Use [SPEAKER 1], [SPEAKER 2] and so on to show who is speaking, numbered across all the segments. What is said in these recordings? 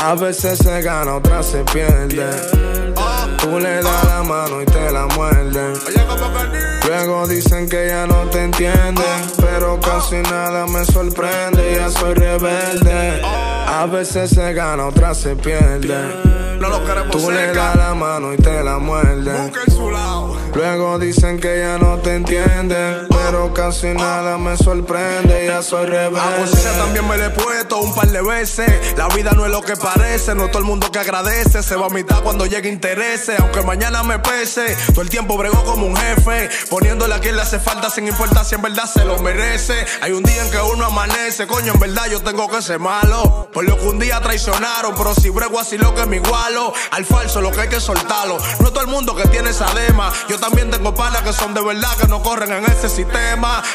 [SPEAKER 1] A veces se gana, otras se pierde. Tú le das la mano y te la muerden. Luego dicen que ya no te entienden, pero casi nada me sorprende, ya soy rebelde. A veces se gana, otras se pierde.
[SPEAKER 2] No lo queremos
[SPEAKER 1] Tú le das la mano y te la muerden. Luego dicen que ya no te entienden, pero casi nada me sorprende, ya soy
[SPEAKER 2] A
[SPEAKER 1] rebelde.
[SPEAKER 2] también me le he puesto un par de veces. La vida no es lo que parece, no es todo el mundo que agradece. Se va a mitad cuando llegue intereses, aunque mañana me pese. Todo el tiempo bregó como un jefe, poniéndole a quien le hace falta sin importar si en verdad se lo merece. Hay un día en que uno amanece, coño, en verdad yo tengo que ser malo. Por lo que un día traicionaron, pero si brego así lo que me igualo. Al falso lo que hay que soltarlo. No es todo el mundo que tiene esa dema. Yo también tengo panas que son de verdad, que no corren en ese sistema.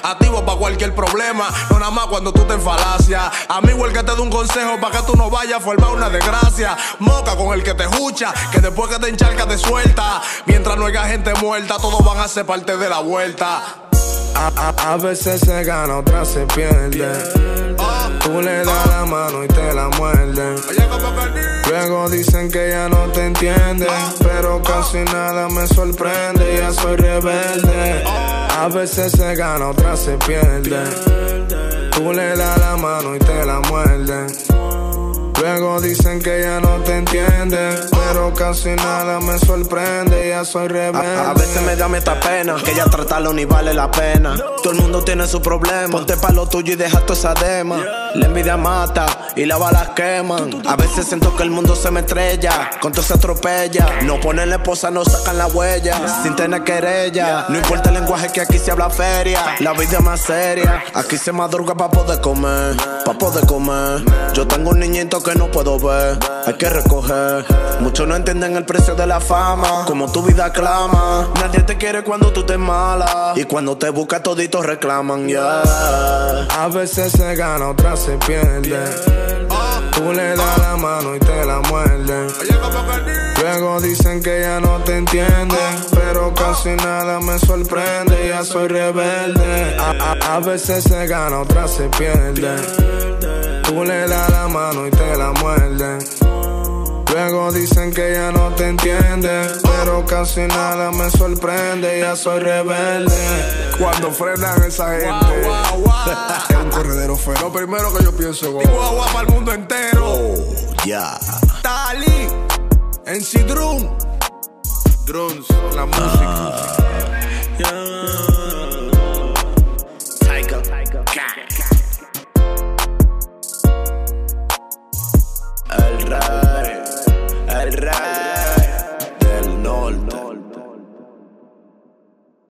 [SPEAKER 2] Activos para cualquier problema, no nada más cuando tú te falacia. Amigo, el que te dé un consejo para que tú no vayas a formar una desgracia. Moca con el que te escucha, que después que te encharca te suelta. Mientras no haya gente muerta, todos van a ser parte de la vuelta.
[SPEAKER 1] A, a- a veces se gana, otras se pierde. Tú le das la mano y te la muerden. Luego dicen que ya no te entienden, pero casi nada me sorprende, ya soy rebelde. A veces se gana, otras se pierde. Tú le das la mano y te la muerden. Luego dicen que ya no te entienden, pero casi nada me sorprende, ya soy rebelde.
[SPEAKER 3] A, veces me da meta pena que ya tratarlo ni vale la pena. Todo el mundo tiene su problema. Ponte pa' lo tuyo y deja toda esa dema. La envidia mata y las balas queman. A veces siento que el mundo se me estrella, con todo se atropella. No ponen la esposa, no sacan la huella. Sin tener querella. No importa el lenguaje que aquí se habla feria. La vida es más seria. Aquí se madruga pa' poder comer, pa' poder comer. Yo tengo un niñito que no puedo ver, hay que recoger. Muchos no entienden el precio de la fama, como tu vida clama. Nadie te quiere cuando tú te mala. Y cuando te busca toditos reclaman, yeah.
[SPEAKER 1] A veces se gana, otras se pierde. Tú le das la mano y te la muerden. Luego dicen que ya no te entienden, pero casi nada me sorprende, ya soy rebelde. A, a- a veces se gana, otras se pierde. Tú le la mano y te la muerden. Luego dicen que ya no te entiende, pero casi nada me sorprende, ya soy rebelde.
[SPEAKER 2] Cuando frenan esa gente, es un corredero feo. Lo primero que yo pienso es guagua para el mundo entero. Oh, ya.
[SPEAKER 3] Yeah.
[SPEAKER 2] Tali, en Cidrum, Drums, la música.
[SPEAKER 4] Uh, yeah. Tiger,